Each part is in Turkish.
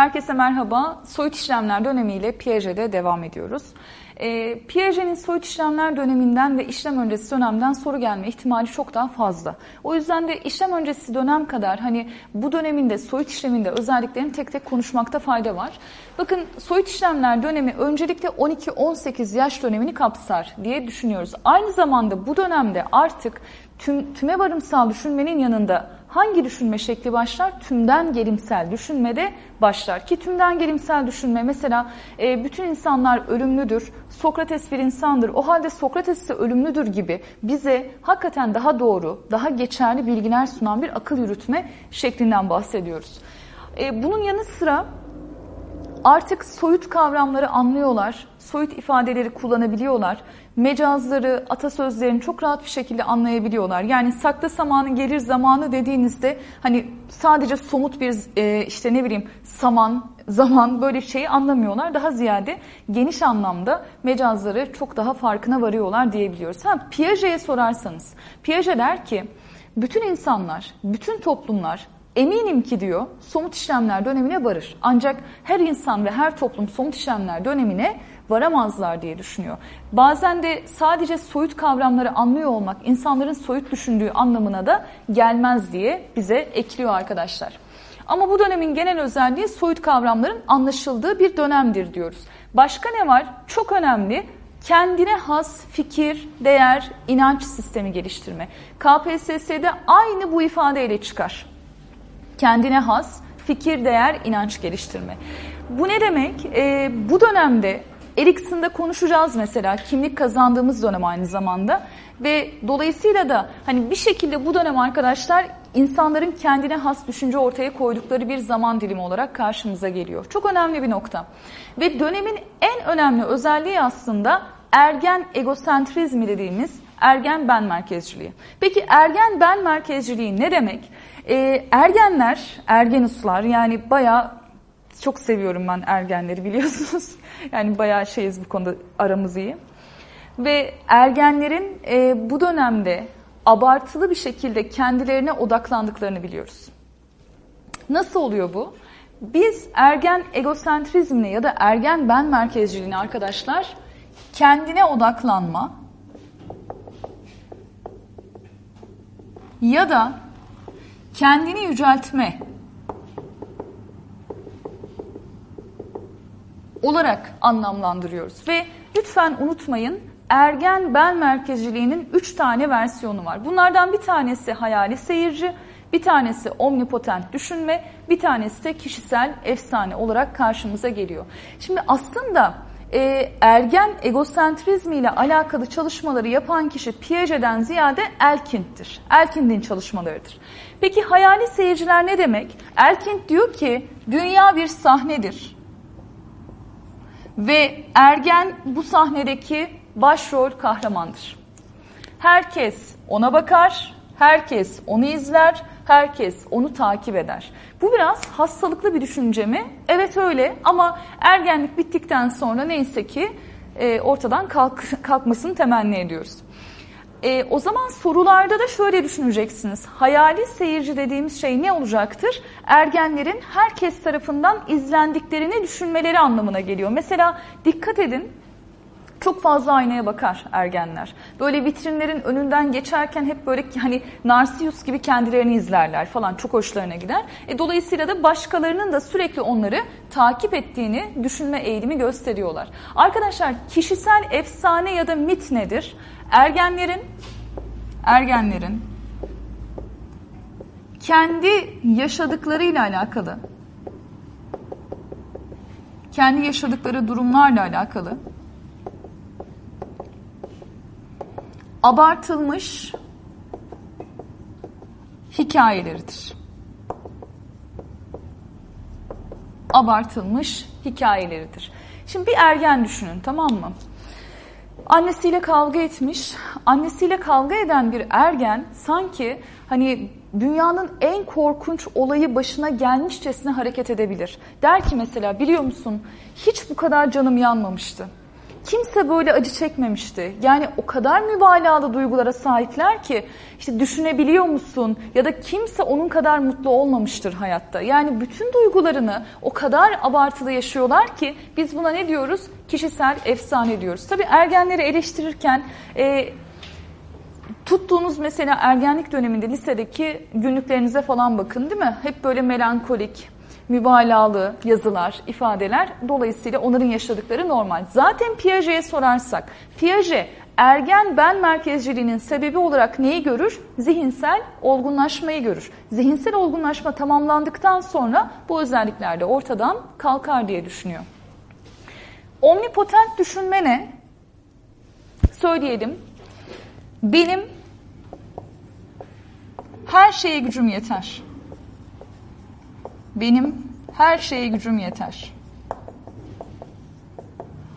Herkese merhaba. Soyut işlemler dönemiyle Piaget'e devam ediyoruz. E, Piaget'in soyut işlemler döneminden ve işlem öncesi dönemden soru gelme ihtimali çok daha fazla. O yüzden de işlem öncesi dönem kadar hani bu döneminde soyut işleminde özelliklerini tek tek konuşmakta fayda var. Bakın soyut işlemler dönemi öncelikle 12-18 yaş dönemini kapsar diye düşünüyoruz. Aynı zamanda bu dönemde artık tüm, tüme varımsal düşünmenin yanında hangi düşünme şekli başlar? Tümden gelimsel düşünmede başlar. Ki tümden gelimsel düşünme mesela e, bütün insanlar ölümlüdür, Sokrates bir insandır, o halde Sokrates de ölümlüdür gibi bize hakikaten daha doğru, daha geçerli bilgiler sunan bir akıl yürütme şeklinden bahsediyoruz. E, bunun yanı sıra artık soyut kavramları anlıyorlar, soyut ifadeleri kullanabiliyorlar mecazları, atasözlerini çok rahat bir şekilde anlayabiliyorlar. Yani sakla samanın gelir zamanı dediğinizde hani sadece somut bir e, işte ne bileyim saman, zaman böyle şeyi anlamıyorlar. Daha ziyade geniş anlamda mecazları çok daha farkına varıyorlar diyebiliyoruz. Ha, Piaget'e sorarsanız, Piaget der ki bütün insanlar, bütün toplumlar eminim ki diyor somut işlemler dönemine varır. Ancak her insan ve her toplum somut işlemler dönemine varamazlar diye düşünüyor. Bazen de sadece soyut kavramları anlıyor olmak insanların soyut düşündüğü anlamına da gelmez diye bize ekliyor arkadaşlar. Ama bu dönemin genel özelliği soyut kavramların anlaşıldığı bir dönemdir diyoruz. Başka ne var? Çok önemli kendine has fikir, değer, inanç sistemi geliştirme. KPSS'de aynı bu ifadeyle çıkar. Kendine has fikir, değer, inanç geliştirme. Bu ne demek? Ee, bu dönemde Erikson'da konuşacağız mesela kimlik kazandığımız dönem aynı zamanda ve dolayısıyla da hani bir şekilde bu dönem arkadaşlar insanların kendine has düşünce ortaya koydukları bir zaman dilimi olarak karşımıza geliyor. Çok önemli bir nokta. Ve dönemin en önemli özelliği aslında ergen egosentrizmi dediğimiz ergen ben merkezciliği. Peki ergen ben merkezciliği ne demek? Ee, ergenler, ergenuslar yani bayağı çok seviyorum ben ergenleri biliyorsunuz. yani bayağı şeyiz bu konuda aramız iyi. Ve ergenlerin e, bu dönemde abartılı bir şekilde kendilerine odaklandıklarını biliyoruz. Nasıl oluyor bu? Biz ergen egosentrizmine ya da ergen ben merkezciliğine arkadaşlar kendine odaklanma ya da kendini yüceltme olarak anlamlandırıyoruz. Ve lütfen unutmayın ergen ben merkezciliğinin üç tane versiyonu var. Bunlardan bir tanesi hayali seyirci, bir tanesi omnipotent düşünme, bir tanesi de kişisel efsane olarak karşımıza geliyor. Şimdi aslında e, ergen egosentrizmi ile alakalı çalışmaları yapan kişi Piaget'den ziyade Elkind'tir. Elkind'in çalışmalarıdır. Peki hayali seyirciler ne demek? Elkind diyor ki dünya bir sahnedir. Ve ergen bu sahnedeki başrol kahramandır. Herkes ona bakar, herkes onu izler, herkes onu takip eder. Bu biraz hastalıklı bir düşünce mi? Evet öyle ama ergenlik bittikten sonra neyse ki e, ortadan kalk, kalkmasını temenni ediyoruz. E, o zaman sorularda da şöyle düşüneceksiniz. Hayali seyirci dediğimiz şey ne olacaktır? Ergenlerin herkes tarafından izlendiklerini düşünmeleri anlamına geliyor. Mesela dikkat edin çok fazla aynaya bakar ergenler. Böyle vitrinlerin önünden geçerken hep böyle hani Narsius gibi kendilerini izlerler falan çok hoşlarına gider. E, dolayısıyla da başkalarının da sürekli onları takip ettiğini düşünme eğilimi gösteriyorlar. Arkadaşlar kişisel efsane ya da mit nedir? Ergenlerin ergenlerin kendi yaşadıklarıyla alakalı kendi yaşadıkları durumlarla alakalı abartılmış hikayeleridir. Abartılmış hikayeleridir. Şimdi bir ergen düşünün tamam mı? Annesiyle kavga etmiş. Annesiyle kavga eden bir ergen sanki hani dünyanın en korkunç olayı başına gelmişçesine hareket edebilir. Der ki mesela biliyor musun hiç bu kadar canım yanmamıştı. Kimse böyle acı çekmemişti. Yani o kadar mübalağalı duygulara sahipler ki işte düşünebiliyor musun ya da kimse onun kadar mutlu olmamıştır hayatta. Yani bütün duygularını o kadar abartılı yaşıyorlar ki biz buna ne diyoruz? Kişisel efsane diyoruz. Tabii ergenleri eleştirirken e, tuttuğunuz mesela ergenlik döneminde lisedeki günlüklerinize falan bakın değil mi? Hep böyle melankolik, mübalağalı yazılar, ifadeler. Dolayısıyla onların yaşadıkları normal. Zaten Piaget'e sorarsak, Piaget ergen ben merkezciliğinin sebebi olarak neyi görür? Zihinsel olgunlaşmayı görür. Zihinsel olgunlaşma tamamlandıktan sonra bu özellikler de ortadan kalkar diye düşünüyor. Omnipotent düşünme ne? Söyleyelim. Benim her şeye gücüm yeter. Benim her şeye gücüm yeter.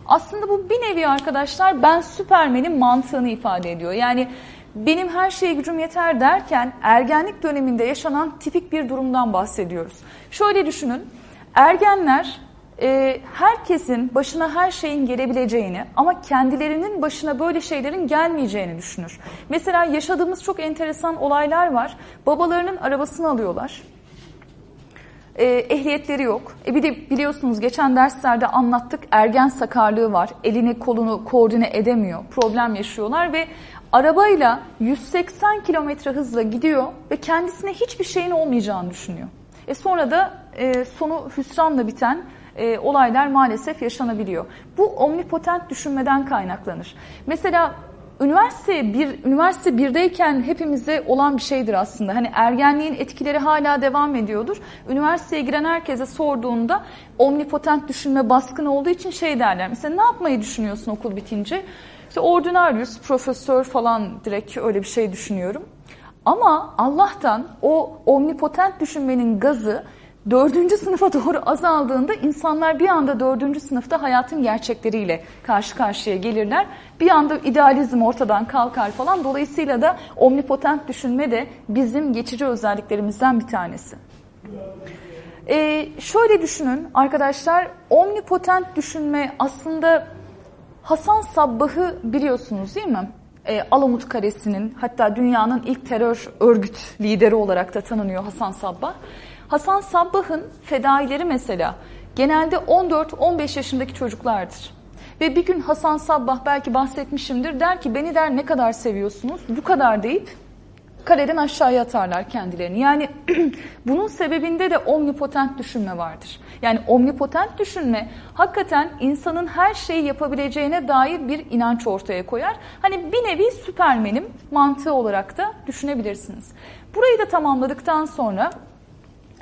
Aslında bu bir nevi arkadaşlar ben Süpermen'in mantığını ifade ediyor. Yani benim her şeye gücüm yeter derken ergenlik döneminde yaşanan tipik bir durumdan bahsediyoruz. Şöyle düşünün, ergenler e, herkesin başına her şeyin gelebileceğini ama kendilerinin başına böyle şeylerin gelmeyeceğini düşünür. Mesela yaşadığımız çok enteresan olaylar var. Babalarının arabasını alıyorlar e, ehliyetleri yok. E bir de biliyorsunuz geçen derslerde anlattık ergen sakarlığı var. Elini kolunu koordine edemiyor. Problem yaşıyorlar ve arabayla 180 kilometre hızla gidiyor ve kendisine hiçbir şeyin olmayacağını düşünüyor. E sonra da e, sonu hüsranla biten e, olaylar maalesef yaşanabiliyor. Bu omnipotent düşünmeden kaynaklanır. Mesela üniversite bir üniversite birdeyken hepimize olan bir şeydir aslında. Hani ergenliğin etkileri hala devam ediyordur. Üniversiteye giren herkese sorduğunda omnipotent düşünme baskın olduğu için şey derler. Mesela ne yapmayı düşünüyorsun okul bitince? İşte ordinarius, profesör falan direkt öyle bir şey düşünüyorum. Ama Allah'tan o omnipotent düşünmenin gazı dördüncü sınıfa doğru azaldığında insanlar bir anda dördüncü sınıfta hayatın gerçekleriyle karşı karşıya gelirler. Bir anda idealizm ortadan kalkar falan. Dolayısıyla da omnipotent düşünme de bizim geçici özelliklerimizden bir tanesi. Ee, şöyle düşünün arkadaşlar, omnipotent düşünme aslında Hasan Sabbah'ı biliyorsunuz değil mi? E, Alamut Kalesi'nin hatta dünyanın ilk terör örgüt lideri olarak da tanınıyor Hasan Sabbah. Hasan Sabbah'ın fedaileri mesela genelde 14-15 yaşındaki çocuklardır. Ve bir gün Hasan Sabbah belki bahsetmişimdir der ki beni der ne kadar seviyorsunuz bu kadar deyip kaleden aşağıya atarlar kendilerini. Yani bunun sebebinde de omnipotent düşünme vardır. Yani omnipotent düşünme hakikaten insanın her şeyi yapabileceğine dair bir inanç ortaya koyar. Hani bir nevi süpermenim mantığı olarak da düşünebilirsiniz. Burayı da tamamladıktan sonra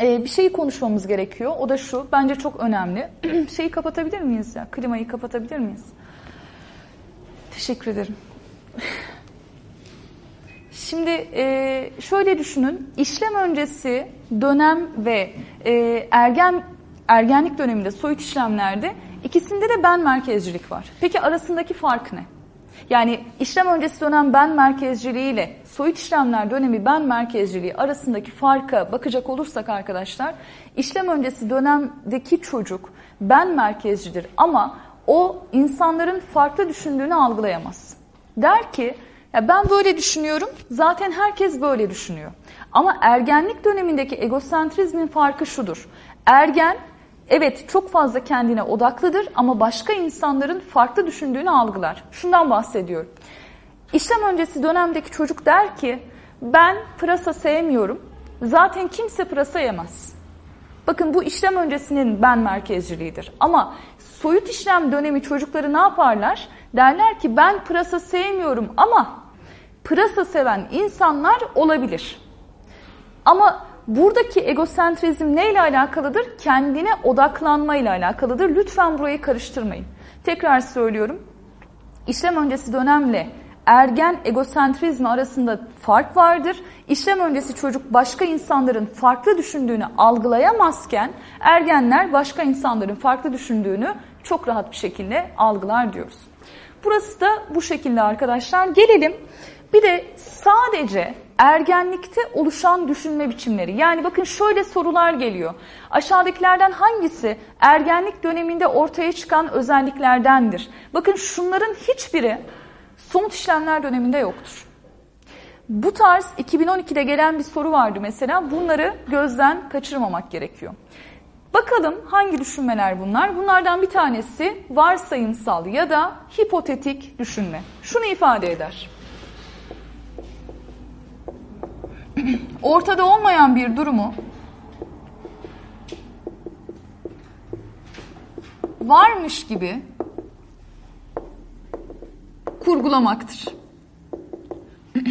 ee, bir şeyi konuşmamız gerekiyor. O da şu. Bence çok önemli. şeyi kapatabilir miyiz ya? Klimayı kapatabilir miyiz? Teşekkür ederim. Şimdi e, şöyle düşünün. İşlem öncesi dönem ve e, ergen ergenlik döneminde soyut işlemlerde ikisinde de ben merkezcilik var. Peki arasındaki fark ne? Yani işlem öncesi dönem ben merkezciliği ile soyut işlemler dönemi ben merkezciliği arasındaki farka bakacak olursak arkadaşlar, işlem öncesi dönemdeki çocuk ben merkezcidir ama o insanların farklı düşündüğünü algılayamaz. Der ki ya ben böyle düşünüyorum zaten herkes böyle düşünüyor. Ama ergenlik dönemindeki egosentrizmin farkı şudur. Ergen Evet çok fazla kendine odaklıdır ama başka insanların farklı düşündüğünü algılar. Şundan bahsediyorum. İşlem öncesi dönemdeki çocuk der ki ben pırasa sevmiyorum. Zaten kimse pırasa yemez. Bakın bu işlem öncesinin ben merkezciliğidir. Ama soyut işlem dönemi çocukları ne yaparlar? Derler ki ben pırasa sevmiyorum ama pırasa seven insanlar olabilir. Ama buradaki egosentrizm neyle alakalıdır? Kendine odaklanmayla alakalıdır. Lütfen burayı karıştırmayın. Tekrar söylüyorum. İşlem öncesi dönemle ergen egosentrizmi arasında fark vardır. İşlem öncesi çocuk başka insanların farklı düşündüğünü algılayamazken ergenler başka insanların farklı düşündüğünü çok rahat bir şekilde algılar diyoruz. Burası da bu şekilde arkadaşlar. Gelelim bir de sadece ergenlikte oluşan düşünme biçimleri. Yani bakın şöyle sorular geliyor. Aşağıdakilerden hangisi ergenlik döneminde ortaya çıkan özelliklerdendir? Bakın şunların hiçbiri somut işlemler döneminde yoktur. Bu tarz 2012'de gelen bir soru vardı mesela. Bunları gözden kaçırmamak gerekiyor. Bakalım hangi düşünmeler bunlar? Bunlardan bir tanesi varsayımsal ya da hipotetik düşünme. Şunu ifade eder. Ortada olmayan bir durumu varmış gibi kurgulamaktır.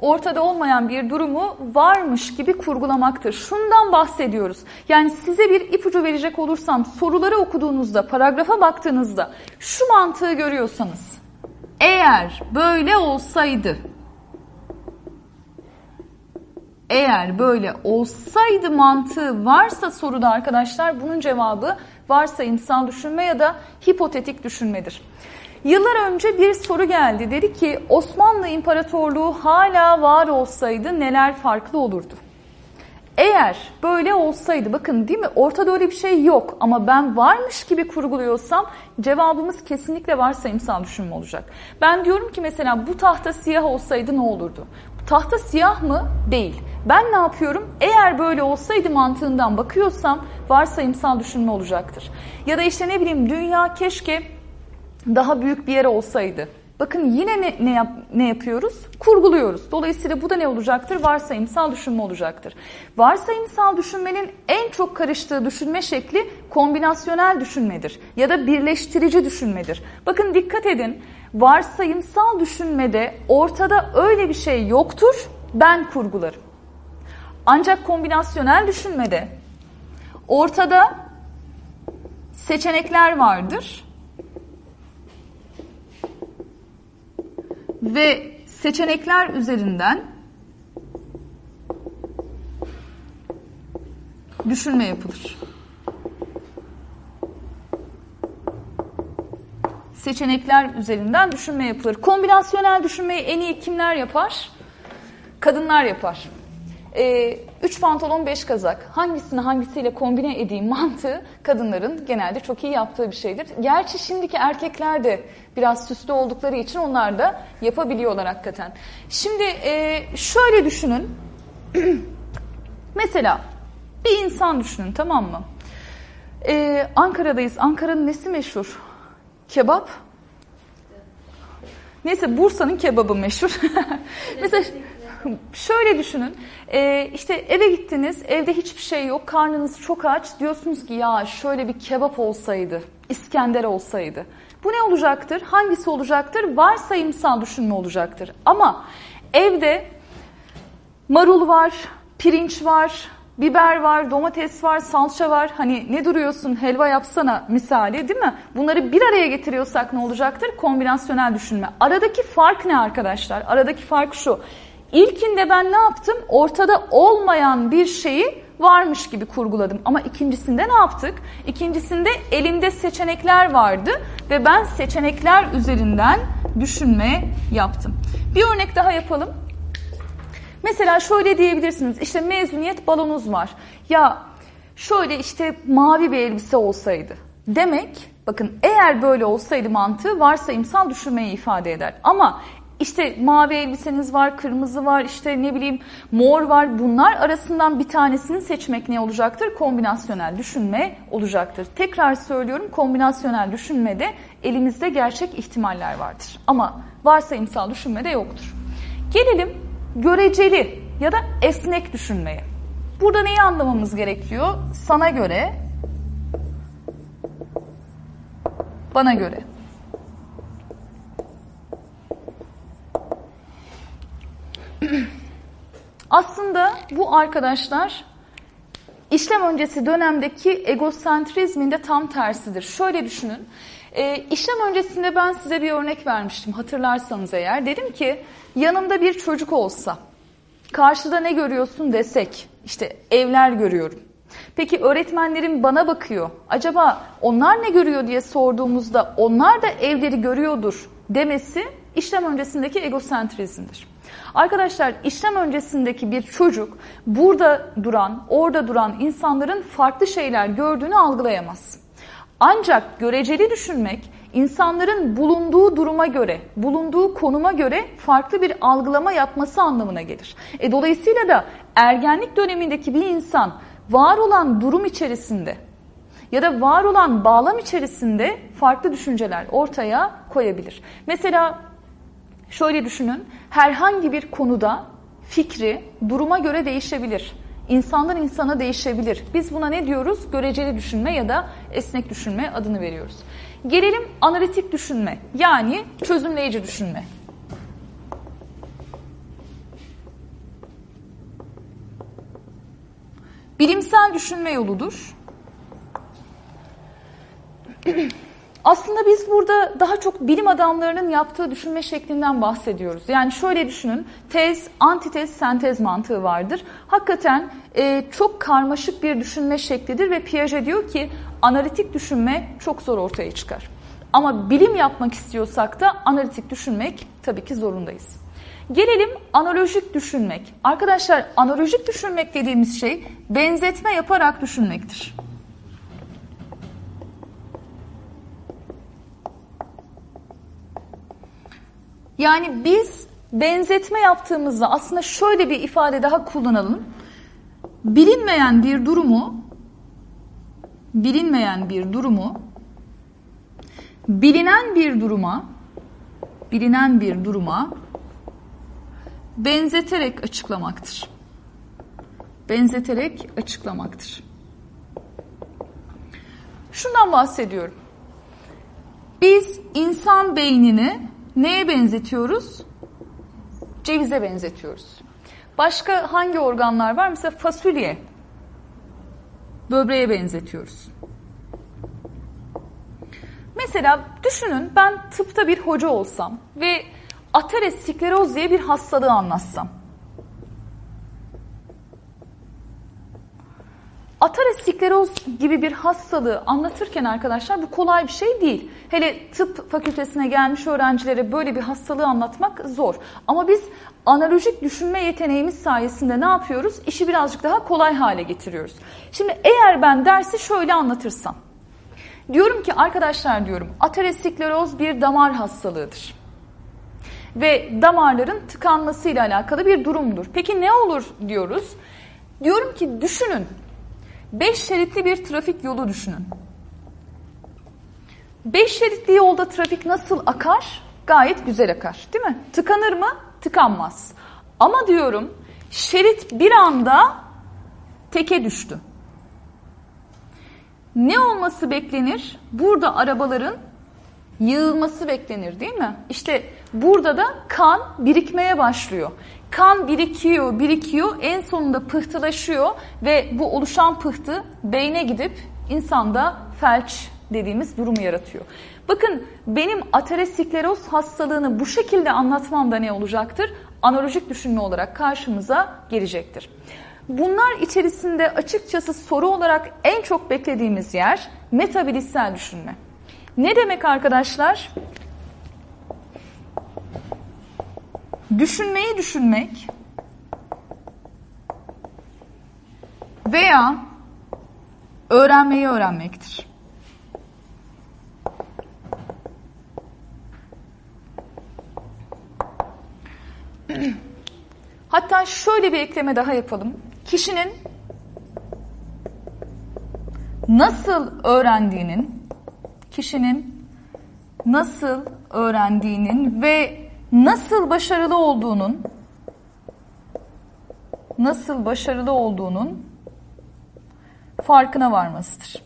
ortada olmayan bir durumu varmış gibi kurgulamaktır. Şundan bahsediyoruz. Yani size bir ipucu verecek olursam soruları okuduğunuzda, paragrafa baktığınızda şu mantığı görüyorsanız eğer böyle olsaydı eğer böyle olsaydı mantığı varsa soruda arkadaşlar bunun cevabı varsayımsal düşünme ya da hipotetik düşünmedir. Yıllar önce bir soru geldi. Dedi ki Osmanlı İmparatorluğu hala var olsaydı neler farklı olurdu? Eğer böyle olsaydı bakın değil mi ortada öyle bir şey yok ama ben varmış gibi kurguluyorsam cevabımız kesinlikle varsayımsal düşünme olacak. Ben diyorum ki mesela bu tahta siyah olsaydı ne olurdu? Tahta siyah mı? Değil. Ben ne yapıyorum? Eğer böyle olsaydı mantığından bakıyorsam varsayımsal düşünme olacaktır. Ya da işte ne bileyim dünya keşke daha büyük bir yer olsaydı. Bakın yine ne, ne, yap, ne yapıyoruz? Kurguluyoruz. Dolayısıyla bu da ne olacaktır? Varsayımsal düşünme olacaktır. Varsayımsal düşünmenin en çok karıştığı düşünme şekli kombinasyonel düşünmedir ya da birleştirici düşünmedir. Bakın dikkat edin. Varsayımsal düşünmede ortada öyle bir şey yoktur. Ben kurgularım. Ancak kombinasyonel düşünmede ortada seçenekler vardır ve seçenekler üzerinden düşünme yapılır. Seçenekler üzerinden düşünme yapılır. Kombinasyonel düşünmeyi en iyi kimler yapar? Kadınlar yapar e, üç pantolon beş kazak hangisini hangisiyle kombine edeyim mantığı kadınların genelde çok iyi yaptığı bir şeydir. Gerçi şimdiki erkekler de biraz süslü oldukları için onlar da yapabiliyorlar hakikaten. Şimdi e, şöyle düşünün. Mesela bir insan düşünün tamam mı? Ee, Ankara'dayız. Ankara'nın nesi meşhur? Kebap. Neyse Bursa'nın kebabı meşhur. Mesela şöyle düşünün. E, işte eve gittiniz, evde hiçbir şey yok, karnınız çok aç. Diyorsunuz ki ya şöyle bir kebap olsaydı, İskender olsaydı. Bu ne olacaktır? Hangisi olacaktır? Varsayımsal düşünme olacaktır. Ama evde marul var, pirinç var, biber var, domates var, salça var. Hani ne duruyorsun helva yapsana misali değil mi? Bunları bir araya getiriyorsak ne olacaktır? Kombinasyonel düşünme. Aradaki fark ne arkadaşlar? Aradaki fark şu. İlkinde ben ne yaptım? Ortada olmayan bir şeyi varmış gibi kurguladım. Ama ikincisinde ne yaptık? İkincisinde elimde seçenekler vardı ve ben seçenekler üzerinden düşünme yaptım. Bir örnek daha yapalım. Mesela şöyle diyebilirsiniz. İşte mezuniyet balonuz var. Ya şöyle işte mavi bir elbise olsaydı. Demek bakın eğer böyle olsaydı mantığı varsayımsal düşünmeyi ifade eder. Ama işte mavi elbiseniz var, kırmızı var, işte ne bileyim mor var. Bunlar arasından bir tanesini seçmek ne olacaktır? Kombinasyonel düşünme olacaktır. Tekrar söylüyorum kombinasyonel düşünmede elimizde gerçek ihtimaller vardır. Ama varsayımsal düşünmede yoktur. Gelelim göreceli ya da esnek düşünmeye. Burada neyi anlamamız gerekiyor? Sana göre, bana göre. Aslında bu arkadaşlar işlem öncesi dönemdeki egosentrizmin de tam tersidir. Şöyle düşünün. E, işlem öncesinde ben size bir örnek vermiştim hatırlarsanız eğer. Dedim ki yanımda bir çocuk olsa karşıda ne görüyorsun desek işte evler görüyorum. Peki öğretmenlerim bana bakıyor. Acaba onlar ne görüyor diye sorduğumuzda onlar da evleri görüyordur demesi işlem öncesindeki egosentrizmdir. Arkadaşlar işlem öncesindeki bir çocuk burada duran, orada duran insanların farklı şeyler gördüğünü algılayamaz. Ancak göreceli düşünmek insanların bulunduğu duruma göre, bulunduğu konuma göre farklı bir algılama yapması anlamına gelir. E, dolayısıyla da ergenlik dönemindeki bir insan var olan durum içerisinde ya da var olan bağlam içerisinde farklı düşünceler ortaya koyabilir. Mesela şöyle düşünün, herhangi bir konuda fikri duruma göre değişebilir. İnsandan insana değişebilir. Biz buna ne diyoruz? Göreceli düşünme ya da esnek düşünme adını veriyoruz. Gelelim analitik düşünme yani çözümleyici düşünme. Bilimsel düşünme yoludur. Aslında biz burada daha çok bilim adamlarının yaptığı düşünme şeklinden bahsediyoruz. Yani şöyle düşünün, tez, antitez, sentez mantığı vardır. Hakikaten e, çok karmaşık bir düşünme şeklidir ve Piaget diyor ki analitik düşünme çok zor ortaya çıkar. Ama bilim yapmak istiyorsak da analitik düşünmek tabii ki zorundayız. Gelelim analojik düşünmek. Arkadaşlar analojik düşünmek dediğimiz şey benzetme yaparak düşünmektir. Yani biz benzetme yaptığımızda aslında şöyle bir ifade daha kullanalım. Bilinmeyen bir durumu bilinmeyen bir durumu bilinen bir duruma bilinen bir duruma benzeterek açıklamaktır. Benzeterek açıklamaktır. Şundan bahsediyorum. Biz insan beynini neye benzetiyoruz? Cevize benzetiyoruz. Başka hangi organlar var? Mesela fasulye. Böbreğe benzetiyoruz. Mesela düşünün ben tıpta bir hoca olsam ve ateroskleroz diye bir hastalığı anlatsam. Ateroskleroz gibi bir hastalığı anlatırken arkadaşlar bu kolay bir şey değil. Hele tıp fakültesine gelmiş öğrencilere böyle bir hastalığı anlatmak zor. Ama biz analojik düşünme yeteneğimiz sayesinde ne yapıyoruz? İşi birazcık daha kolay hale getiriyoruz. Şimdi eğer ben dersi şöyle anlatırsam. Diyorum ki arkadaşlar diyorum ateroskleroz bir damar hastalığıdır. Ve damarların tıkanmasıyla alakalı bir durumdur. Peki ne olur diyoruz? Diyorum ki düşünün Beş şeritli bir trafik yolu düşünün. Beş şeritli yolda trafik nasıl akar? Gayet güzel akar değil mi? Tıkanır mı? Tıkanmaz. Ama diyorum şerit bir anda teke düştü. Ne olması beklenir? Burada arabaların yığılması beklenir değil mi? İşte burada da kan birikmeye başlıyor. Kan birikiyor, birikiyor, en sonunda pıhtılaşıyor ve bu oluşan pıhtı beyne gidip insanda felç dediğimiz durumu yaratıyor. Bakın benim ateroskleroz hastalığını bu şekilde anlatmam da ne olacaktır? Analojik düşünme olarak karşımıza gelecektir. Bunlar içerisinde açıkçası soru olarak en çok beklediğimiz yer metabilissel düşünme. Ne demek arkadaşlar? Düşünmeyi düşünmek veya öğrenmeyi öğrenmektir. Hatta şöyle bir ekleme daha yapalım. Kişinin nasıl öğrendiğinin, kişinin nasıl öğrendiğinin ve nasıl başarılı olduğunun nasıl başarılı olduğunun farkına varmasıdır.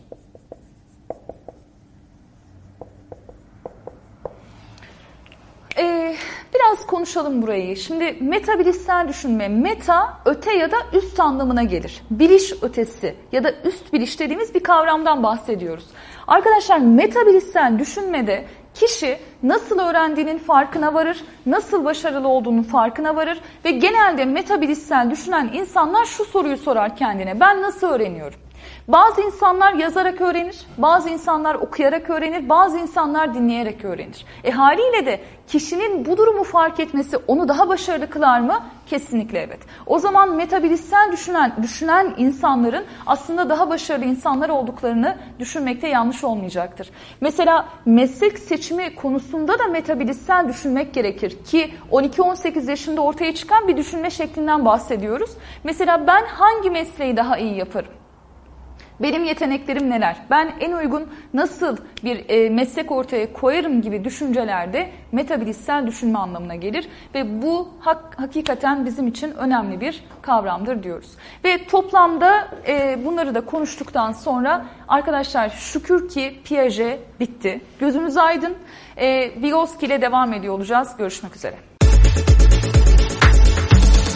Ee, biraz konuşalım burayı. Şimdi metabilişsel düşünme, meta öte ya da üst anlamına gelir. Biliş ötesi ya da üst biliş dediğimiz bir kavramdan bahsediyoruz. Arkadaşlar metabilişsel düşünmede Kişi nasıl öğrendiğinin farkına varır, nasıl başarılı olduğunun farkına varır ve genelde metabilissel düşünen insanlar şu soruyu sorar kendine. Ben nasıl öğreniyorum? Bazı insanlar yazarak öğrenir, bazı insanlar okuyarak öğrenir, bazı insanlar dinleyerek öğrenir. E haliyle de kişinin bu durumu fark etmesi onu daha başarılı kılar mı? Kesinlikle evet. O zaman metabolizsel düşünen, düşünen insanların aslında daha başarılı insanlar olduklarını düşünmekte yanlış olmayacaktır. Mesela meslek seçimi konusunda da metabolizsel düşünmek gerekir ki 12-18 yaşında ortaya çıkan bir düşünme şeklinden bahsediyoruz. Mesela ben hangi mesleği daha iyi yaparım? Benim yeteneklerim neler? Ben en uygun nasıl bir e, meslek ortaya koyarım gibi düşüncelerde metabilistsel düşünme anlamına gelir ve bu hak, hakikaten bizim için önemli bir kavramdır diyoruz. Ve toplamda e, bunları da konuştuktan sonra arkadaşlar şükür ki Piaget bitti. Gözünüz aydın. E, Vygotsky ile devam ediyor olacağız. Görüşmek üzere.